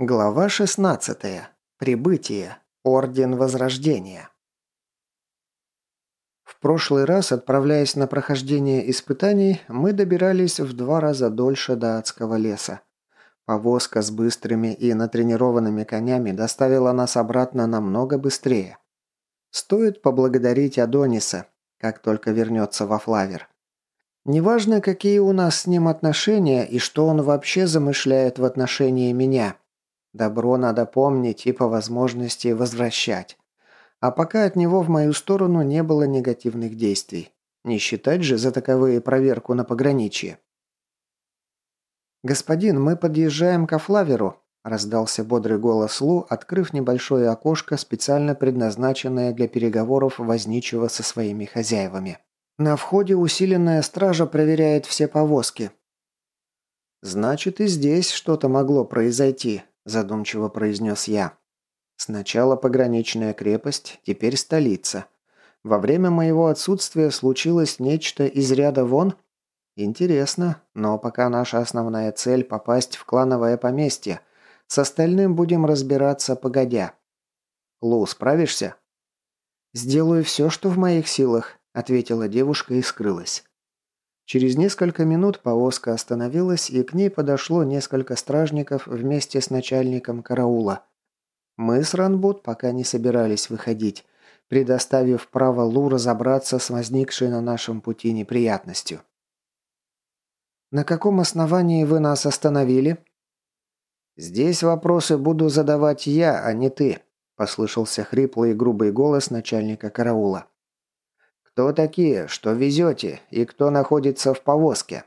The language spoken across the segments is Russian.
Глава 16. Прибытие. Орден Возрождения. В прошлый раз, отправляясь на прохождение испытаний, мы добирались в два раза дольше до адского леса. Повозка с быстрыми и натренированными конями доставила нас обратно намного быстрее. Стоит поблагодарить Адониса, как только вернется во Флавер. Неважно, какие у нас с ним отношения и что он вообще замышляет в отношении меня – Добро надо помнить и по возможности возвращать. А пока от него в мою сторону не было негативных действий. Не считать же за таковые проверку на пограничье. «Господин, мы подъезжаем к Афлаверу», – раздался бодрый голос Лу, открыв небольшое окошко, специально предназначенное для переговоров возничего со своими хозяевами. «На входе усиленная стража проверяет все повозки». «Значит, и здесь что-то могло произойти», задумчиво произнес я. Сначала пограничная крепость, теперь столица. Во время моего отсутствия случилось нечто из ряда вон? Интересно, но пока наша основная цель – попасть в клановое поместье. С остальным будем разбираться погодя. Лу, справишься? «Сделаю все, что в моих силах», – ответила девушка и скрылась. Через несколько минут повозка остановилась, и к ней подошло несколько стражников вместе с начальником караула. Мы с Ранбут пока не собирались выходить, предоставив право Лу разобраться с возникшей на нашем пути неприятностью. «На каком основании вы нас остановили?» «Здесь вопросы буду задавать я, а не ты», – послышался хриплый и грубый голос начальника караула. Кто такие, что везете и кто находится в повозке?»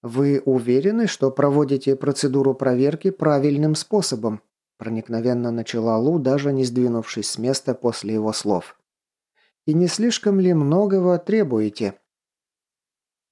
«Вы уверены, что проводите процедуру проверки правильным способом?» Проникновенно начала Лу, даже не сдвинувшись с места после его слов. «И не слишком ли многого требуете?»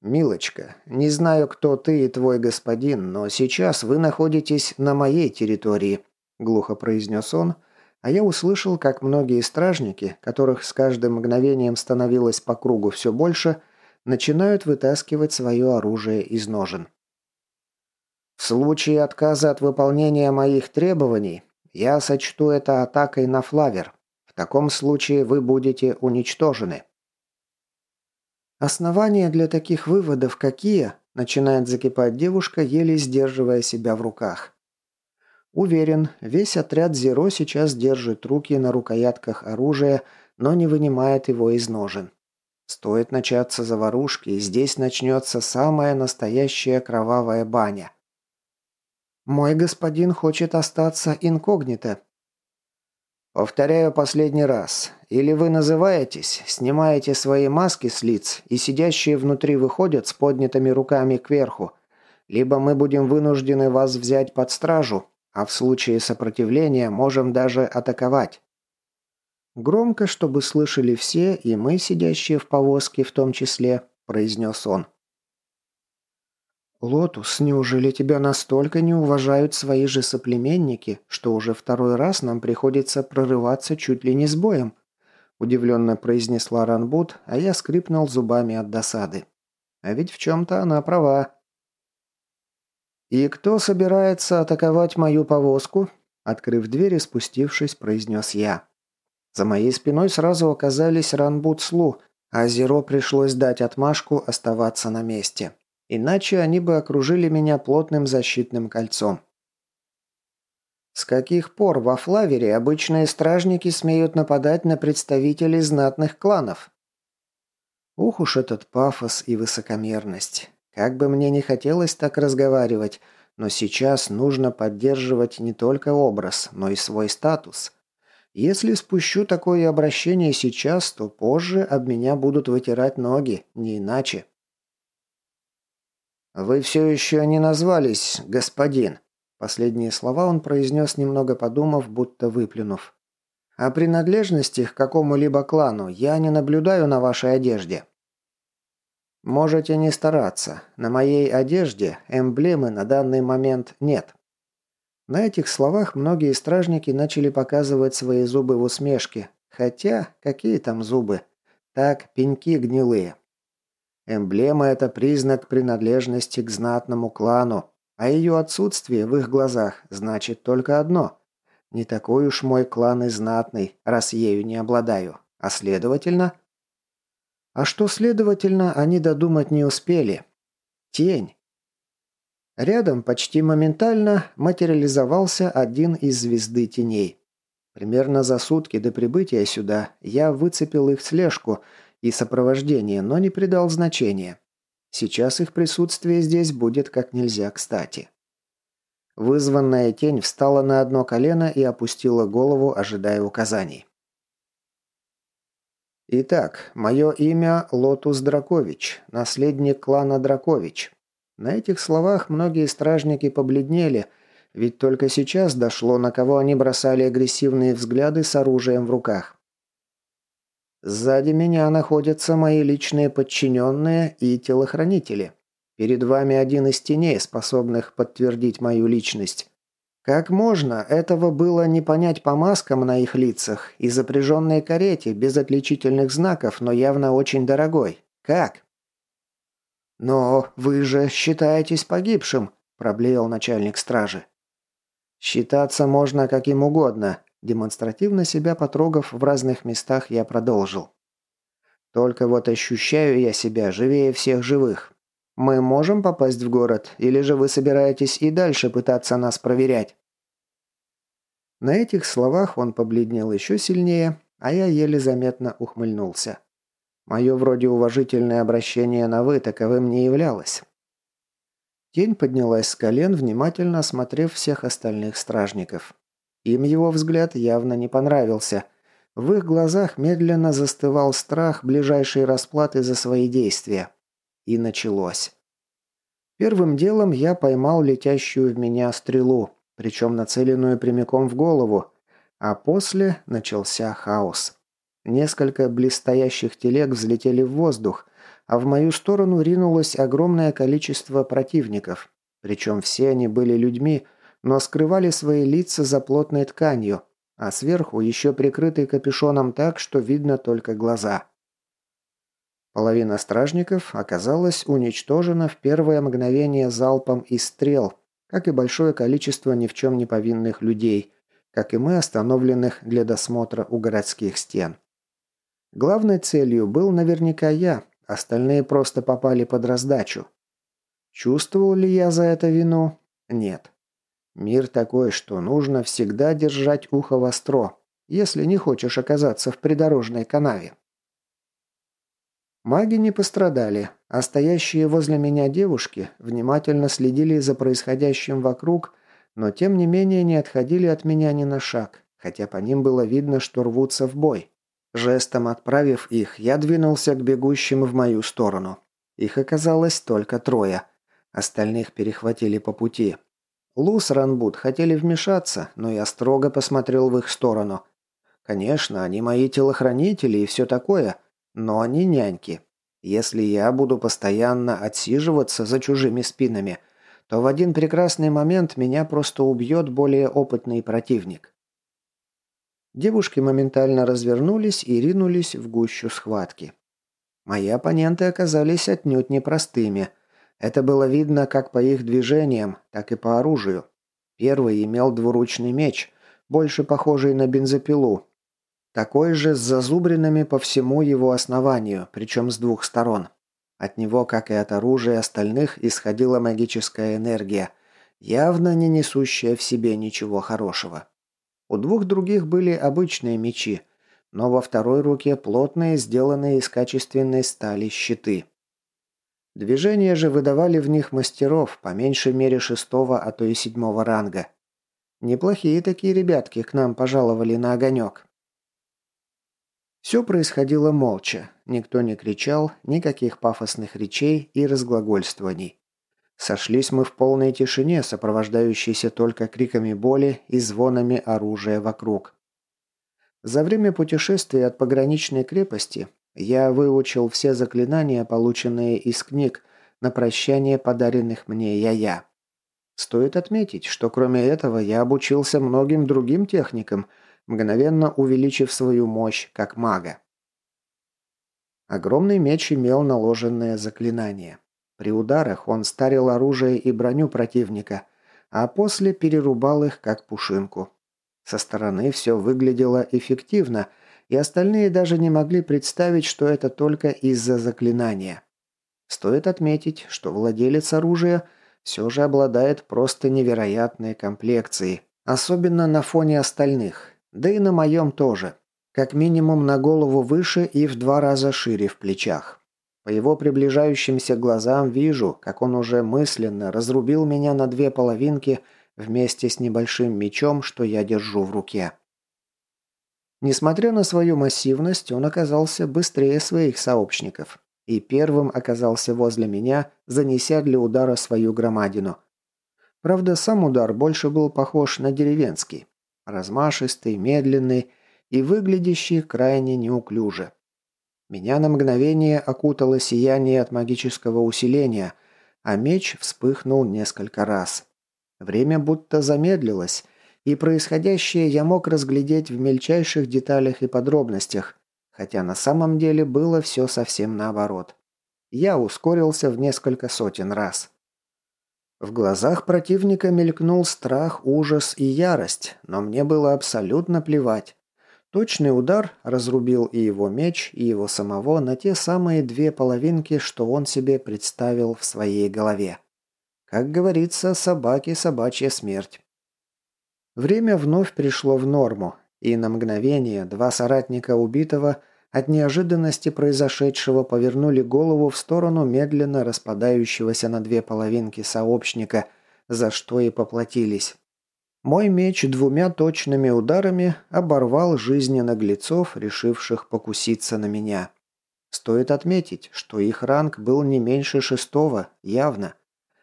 «Милочка, не знаю, кто ты и твой господин, но сейчас вы находитесь на моей территории», – глухо произнес он, – а я услышал, как многие стражники, которых с каждым мгновением становилось по кругу все больше, начинают вытаскивать свое оружие из ножен. В случае отказа от выполнения моих требований, я сочту это атакой на флавер. В таком случае вы будете уничтожены. Основания для таких выводов какие? Начинает закипать девушка, еле сдерживая себя в руках. Уверен, весь отряд Зеро сейчас держит руки на рукоятках оружия, но не вынимает его из ножен. Стоит начаться заварушки, и здесь начнется самая настоящая кровавая баня. «Мой господин хочет остаться инкогнито». «Повторяю последний раз. Или вы называетесь, снимаете свои маски с лиц, и сидящие внутри выходят с поднятыми руками кверху, либо мы будем вынуждены вас взять под стражу, а в случае сопротивления можем даже атаковать. Громко, чтобы слышали все, и мы, сидящие в повозке в том числе, произнес он. «Лотус, неужели тебя настолько не уважают свои же соплеменники, что уже второй раз нам приходится прорываться чуть ли не с боем?» Удивленно произнесла Ранбут, а я скрипнул зубами от досады. А ведь в чем-то она права. «И кто собирается атаковать мою повозку?» Открыв дверь и спустившись, произнес я. За моей спиной сразу оказались Ранбут а Зеро пришлось дать отмашку оставаться на месте. Иначе они бы окружили меня плотным защитным кольцом. С каких пор во Флавере обычные стражники смеют нападать на представителей знатных кланов? Ух уж этот пафос и высокомерность. Как бы мне не хотелось так разговаривать, но сейчас нужно поддерживать не только образ, но и свой статус. Если спущу такое обращение сейчас, то позже об меня будут вытирать ноги, не иначе. «Вы все еще не назвались, господин». Последние слова он произнес, немного подумав, будто выплюнув. «О принадлежности к какому-либо клану я не наблюдаю на вашей одежде. Можете не стараться. На моей одежде эмблемы на данный момент нет. На этих словах многие стражники начали показывать свои зубы в усмешке. Хотя, какие там зубы? Так, пеньки гнилые. Эмблема – это признак принадлежности к знатному клану, а ее отсутствие в их глазах значит только одно. Не такой уж мой клан и знатный, раз ею не обладаю. А следовательно... А что следовательно, они додумать не успели. Тень. Рядом почти моментально материализовался один из звезды теней. Примерно за сутки до прибытия сюда я выцепил их слежку и сопровождение, но не придал значения. Сейчас их присутствие здесь будет как нельзя кстати. Вызванная тень встала на одно колено и опустила голову, ожидая указаний. Итак, мое имя Лотус Дракович, наследник клана Дракович. На этих словах многие стражники побледнели, ведь только сейчас дошло, на кого они бросали агрессивные взгляды с оружием в руках. Сзади меня находятся мои личные подчиненные и телохранители. Перед вами один из теней, способных подтвердить мою личность. Как можно этого было не понять по маскам на их лицах и запряженной карете, без отличительных знаков, но явно очень дорогой? Как? «Но вы же считаетесь погибшим», – проблеял начальник стражи. «Считаться можно каким угодно», – демонстративно себя потрогав в разных местах, я продолжил. «Только вот ощущаю я себя живее всех живых. Мы можем попасть в город, или же вы собираетесь и дальше пытаться нас проверять?» На этих словах он побледнел еще сильнее, а я еле заметно ухмыльнулся. Мое вроде уважительное обращение на «вы» таковым не являлось. Тень поднялась с колен, внимательно осмотрев всех остальных стражников. Им его взгляд явно не понравился. В их глазах медленно застывал страх ближайшей расплаты за свои действия. И началось. Первым делом я поймал летящую в меня стрелу, причем нацеленную прямиком в голову, а после начался хаос. Несколько близстоящих телег взлетели в воздух, а в мою сторону ринулось огромное количество противников. Причем все они были людьми, но скрывали свои лица за плотной тканью, а сверху еще прикрыты капюшоном так, что видно только глаза. Половина стражников оказалась уничтожена в первое мгновение залпом из стрел, как и большое количество ни в чем не повинных людей, как и мы, остановленных для досмотра у городских стен. Главной целью был наверняка я, остальные просто попали под раздачу. Чувствовал ли я за это вину? Нет. Мир такой, что нужно всегда держать ухо востро, если не хочешь оказаться в придорожной канаве. Маги не пострадали, а стоящие возле меня девушки внимательно следили за происходящим вокруг, но тем не менее не отходили от меня ни на шаг, хотя по ним было видно, что рвутся в бой. Жестом отправив их, я двинулся к бегущим в мою сторону. Их оказалось только трое. Остальных перехватили по пути. Лус Ранбут хотели вмешаться, но я строго посмотрел в их сторону. Конечно, они мои телохранители и все такое, но они няньки. Если я буду постоянно отсиживаться за чужими спинами, то в один прекрасный момент меня просто убьет более опытный противник. Девушки моментально развернулись и ринулись в гущу схватки. Мои оппоненты оказались отнюдь непростыми. Это было видно как по их движениям, так и по оружию. Первый имел двуручный меч, больше похожий на бензопилу, такой же с зазубринами по всему его основанию, причем с двух сторон. От него, как и от оружия остальных, исходила магическая энергия, явно не несущая в себе ничего хорошего. У двух других были обычные мечи, но во второй руке плотные, сделанные из качественной стали щиты. Движения же выдавали в них мастеров, по меньшей мере шестого, а то и седьмого ранга. Неплохие такие ребятки к нам пожаловали на огонек. Все происходило молча. Никто не кричал, никаких пафосных речей и разглагольствований. Сошлись мы в полной тишине, сопровождающейся только криками боли и звонами оружия вокруг. За время путешествия от пограничной крепости я выучил все заклинания, полученные из книг, на прощание подаренных мне я-я. Стоит отметить, что кроме этого я обучился многим другим техникам – мгновенно увеличив свою мощь как мага. Огромный меч имел наложенное заклинание. При ударах он старил оружие и броню противника, а после перерубал их как пушинку. Со стороны все выглядело эффективно, и остальные даже не могли представить, что это только из-за заклинания. Стоит отметить, что владелец оружия все же обладает просто невероятной комплекцией, особенно на фоне остальных, да и на моем тоже. Как минимум на голову выше и в два раза шире в плечах. По его приближающимся глазам вижу, как он уже мысленно разрубил меня на две половинки вместе с небольшим мечом, что я держу в руке. Несмотря на свою массивность, он оказался быстрее своих сообщников и первым оказался возле меня, занеся для удара свою громадину. Правда, сам удар больше был похож на деревенский. Размашистый, медленный и выглядящий крайне неуклюже. Меня на мгновение окутало сияние от магического усиления, а меч вспыхнул несколько раз. Время будто замедлилось, и происходящее я мог разглядеть в мельчайших деталях и подробностях, хотя на самом деле было все совсем наоборот. Я ускорился в несколько сотен раз. В глазах противника мелькнул страх, ужас и ярость, но мне было абсолютно плевать. Точный удар разрубил и его меч, и его самого на те самые две половинки, что он себе представил в своей голове. Как говорится, собаки собачья смерть. Время вновь пришло в норму, и на мгновение два соратника убитого от неожиданности произошедшего повернули голову в сторону медленно распадающегося на две половинки сообщника, за что и поплатились. Мой меч двумя точными ударами оборвал жизни наглецов, решивших покуситься на меня. Стоит отметить, что их ранг был не меньше шестого, явно.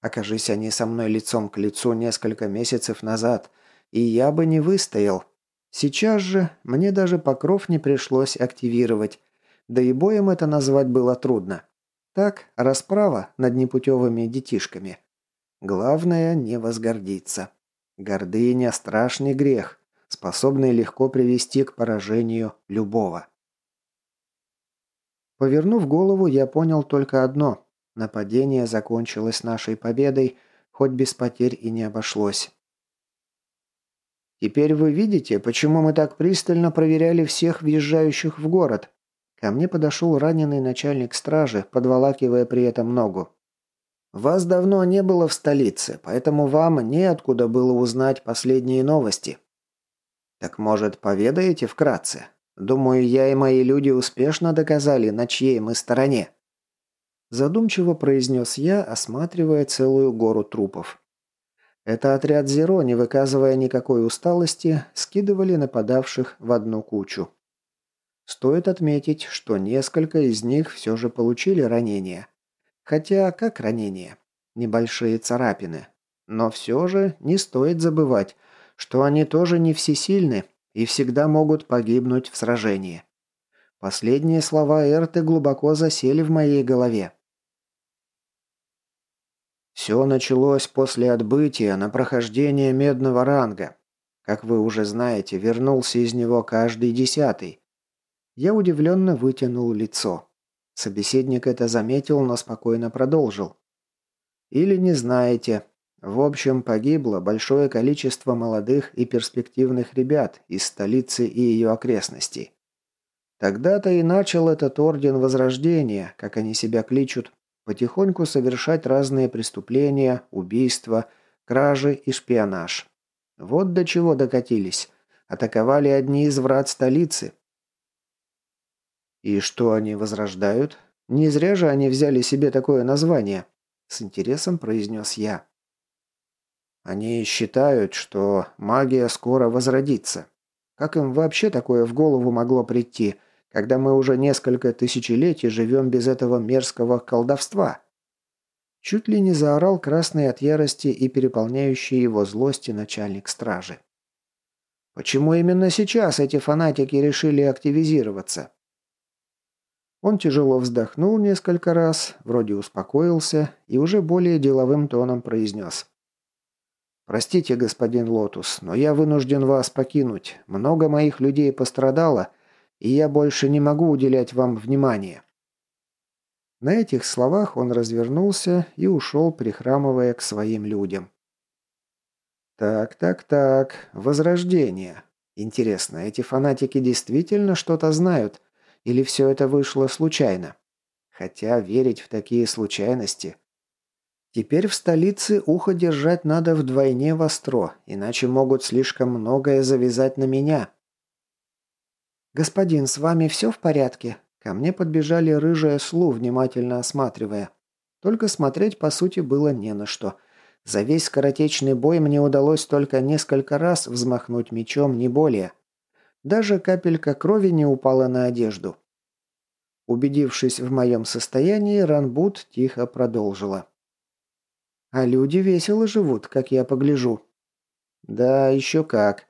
Окажись они со мной лицом к лицу несколько месяцев назад – и я бы не выстоял. Сейчас же мне даже покров не пришлось активировать, да и боем это назвать было трудно. Так, расправа над непутевыми детишками. Главное не возгордиться. Гордыня – страшный грех, способный легко привести к поражению любого. Повернув голову, я понял только одно – нападение закончилось нашей победой, хоть без потерь и не обошлось. Теперь вы видите, почему мы так пристально проверяли всех въезжающих в город. Ко мне подошел раненый начальник стражи, подволакивая при этом ногу. Вас давно не было в столице, поэтому вам неоткуда было узнать последние новости. Так может, поведаете вкратце? Думаю, я и мои люди успешно доказали, на чьей мы стороне. Задумчиво произнес я, осматривая целую гору трупов. Это отряд Зеро, не выказывая никакой усталости, скидывали нападавших в одну кучу. Стоит отметить, что несколько из них все же получили ранения. Хотя, как ранения? Небольшие царапины. Но все же не стоит забывать, что они тоже не всесильны и всегда могут погибнуть в сражении. Последние слова Эрты глубоко засели в моей голове. Все началось после отбытия на прохождение медного ранга. Как вы уже знаете, вернулся из него каждый десятый. Я удивленно вытянул лицо. Собеседник это заметил, но спокойно продолжил. Или не знаете. В общем, погибло большое количество молодых и перспективных ребят из столицы и ее окрестностей. Тогда-то и начал этот орден Возрождения, как они себя кличут, потихоньку совершать разные преступления, убийства, кражи и шпионаж. Вот до чего докатились. Атаковали одни из врат столицы. И что они возрождают? Не зря же они взяли себе такое название. С интересом произнес я. Они считают, что магия скоро возродится. Как им вообще такое в голову могло прийти – когда мы уже несколько тысячелетий живем без этого мерзкого колдовства?» Чуть ли не заорал красный от ярости и переполняющий его злости начальник стражи. «Почему именно сейчас эти фанатики решили активизироваться?» Он тяжело вздохнул несколько раз, вроде успокоился и уже более деловым тоном произнес. «Простите, господин Лотус, но я вынужден вас покинуть. Много моих людей пострадало, и я больше не могу уделять вам внимания». На этих словах он развернулся и ушел, прихрамывая к своим людям. Так, так, так, возрождение. Интересно, эти фанатики действительно что-то знают? Или все это вышло случайно? Хотя верить в такие случайности... Теперь в столице ухо держать надо вдвойне востро, иначе могут слишком многое завязать на меня. «Господин, с вами все в порядке?» Ко мне подбежали рыжая слу, внимательно осматривая. Только смотреть, по сути, было не на что. За весь скоротечный бой мне удалось только несколько раз взмахнуть мечом, не более. Даже капелька крови не упала на одежду. Убедившись в моем состоянии, Ранбут тихо продолжила. «А люди весело живут, как я погляжу». «Да, еще как.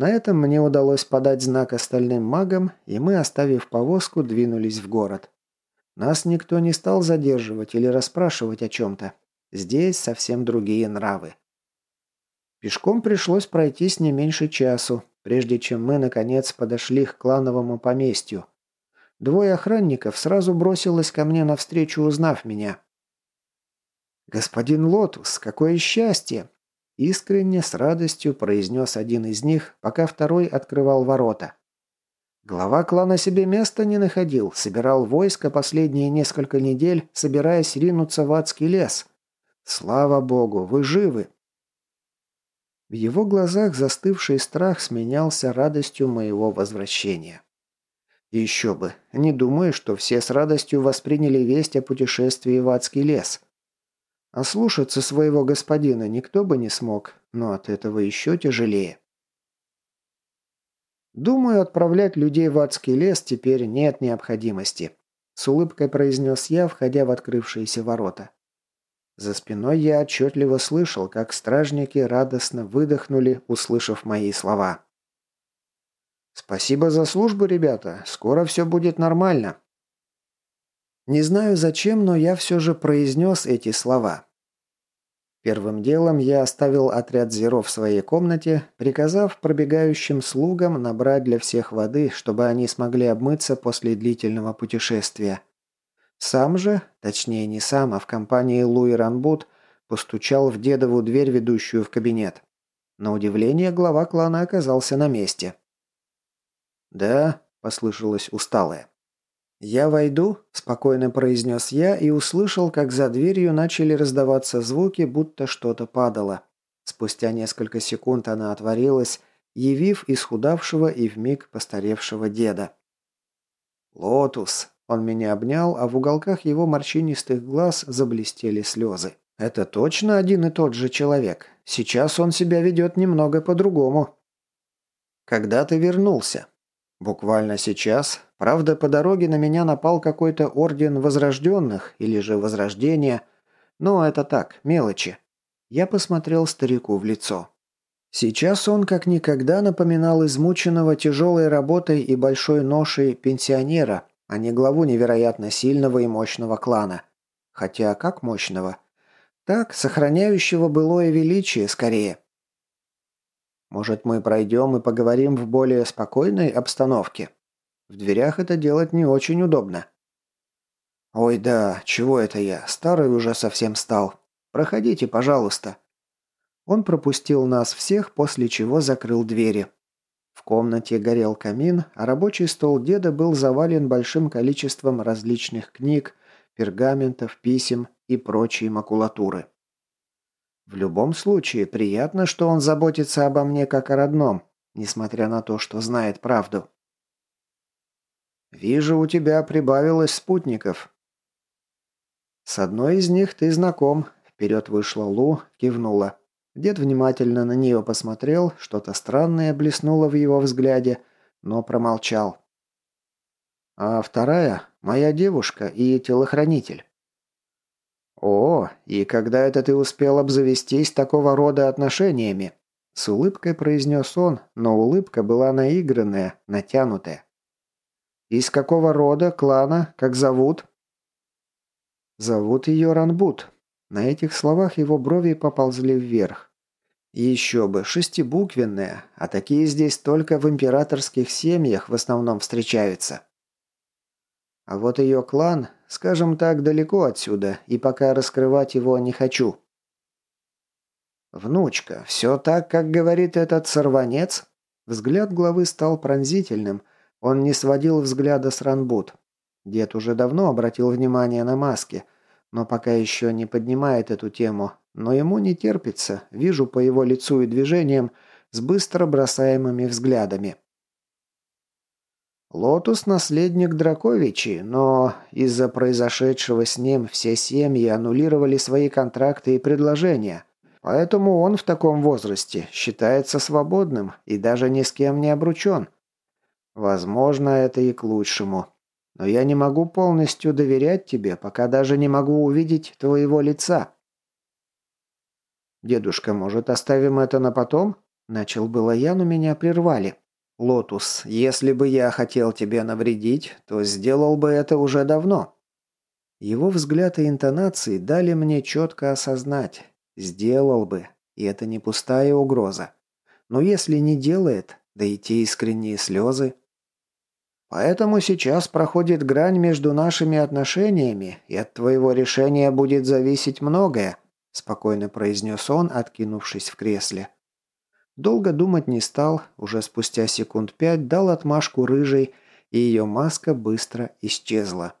На этом мне удалось подать знак остальным магам, и мы, оставив повозку, двинулись в город. Нас никто не стал задерживать или расспрашивать о чем-то. Здесь совсем другие нравы. Пешком пришлось пройтись не меньше часу, прежде чем мы, наконец, подошли к клановому поместью. Двое охранников сразу бросилось ко мне навстречу, узнав меня. «Господин Лотус, какое счастье! Искренне, с радостью произнес один из них, пока второй открывал ворота. Глава клана себе места не находил, собирал войско последние несколько недель, собираясь ринуться в адский лес. Слава богу, вы живы. В его глазах застывший страх сменялся радостью моего возвращения. Еще бы, не думаю, что все с радостью восприняли весть о путешествии в адский лес. А слушаться своего господина никто бы не смог, но от этого еще тяжелее. Думаю, отправлять людей в адский лес теперь нет необходимости. С улыбкой произнес я, входя в открывшиеся ворота. За спиной я отчетливо слышал, как стражники радостно выдохнули, услышав мои слова. «Спасибо за службу, ребята. Скоро все будет нормально. Не знаю зачем, но я все же произнес эти слова. Первым делом я оставил отряд зеров в своей комнате, приказав пробегающим слугам набрать для всех воды, чтобы они смогли обмыться после длительного путешествия. Сам же, точнее не сам, а в компании Луи Ранбут, постучал в дедову дверь, ведущую в кабинет. На удивление, глава клана оказался на месте. «Да», – послышалось усталое. «Я войду», – спокойно произнес я и услышал, как за дверью начали раздаваться звуки, будто что-то падало. Спустя несколько секунд она отворилась, явив исхудавшего и вмиг постаревшего деда. «Лотус!» – он меня обнял, а в уголках его морщинистых глаз заблестели слезы. «Это точно один и тот же человек. Сейчас он себя ведет немного по-другому». «Когда ты вернулся?» Буквально сейчас. Правда, по дороге на меня напал какой-то орден возрожденных, или же возрождения. Но это так, мелочи. Я посмотрел старику в лицо. Сейчас он как никогда напоминал измученного тяжелой работой и большой ношей пенсионера, а не главу невероятно сильного и мощного клана. Хотя как мощного? Так, сохраняющего былое величие скорее. Может, мы пройдем и поговорим в более спокойной обстановке? В дверях это делать не очень удобно. Ой, да, чего это я? Старый уже совсем стал. Проходите, пожалуйста. Он пропустил нас всех, после чего закрыл двери. В комнате горел камин, а рабочий стол деда был завален большим количеством различных книг, пергаментов, писем и прочей макулатуры. В любом случае, приятно, что он заботится обо мне как о родном, несмотря на то, что знает правду. «Вижу, у тебя прибавилось спутников». «С одной из них ты знаком», – вперед вышла Лу, кивнула. Дед внимательно на нее посмотрел, что-то странное блеснуло в его взгляде, но промолчал. «А вторая – моя девушка и телохранитель». «О, и когда это ты успел обзавестись такого рода отношениями?» С улыбкой произнес он, но улыбка была наигранная, натянутая. «Из какого рода, клана, как зовут?» «Зовут ее Ранбут». На этих словах его брови поползли вверх. «Еще бы, шестибуквенная, а такие здесь только в императорских семьях в основном встречаются». А вот ее клан скажем так, далеко отсюда, и пока раскрывать его не хочу». «Внучка, все так, как говорит этот сорванец?» Взгляд главы стал пронзительным. Он не сводил взгляда с Ранбут. Дед уже давно обратил внимание на маски, но пока еще не поднимает эту тему. Но ему не терпится, вижу по его лицу и движениям, с быстро бросаемыми взглядами. Лотус – наследник Драковичи, но из-за произошедшего с ним все семьи аннулировали свои контракты и предложения. Поэтому он в таком возрасте считается свободным и даже ни с кем не обручен. Возможно, это и к лучшему. Но я не могу полностью доверять тебе, пока даже не могу увидеть твоего лица. «Дедушка, может, оставим это на потом?» Начал было я, но меня прервали. «Лотус, если бы я хотел тебе навредить, то сделал бы это уже давно». Его взгляд и интонации дали мне четко осознать. Сделал бы, и это не пустая угроза. Но если не делает, да и те искренние слезы. Поэтому сейчас проходит грань между нашими отношениями, и от твоего решения будет зависеть многое, спокойно произнес он, откинувшись в кресле. Долго думать не стал, уже спустя секунд пять дал отмашку рыжей, и ее маска быстро исчезла.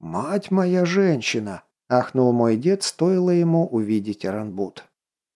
«Мать моя женщина!» – ахнул мой дед, стоило ему увидеть Ранбут.